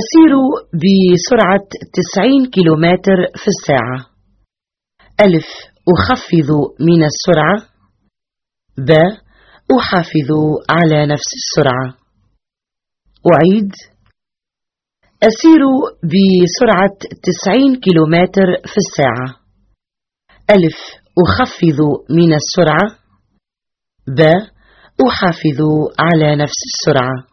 أسير بسرعة تسعين كيلومتر في الساعة. ألف أخفض من السرعة. ب أحافظ على نفس السرعة. أعيد. أسير بسرعة تسعين كيلومتر في الساعة. ألف أخفض من السرعة. ب أحافظ على نفس السرعة.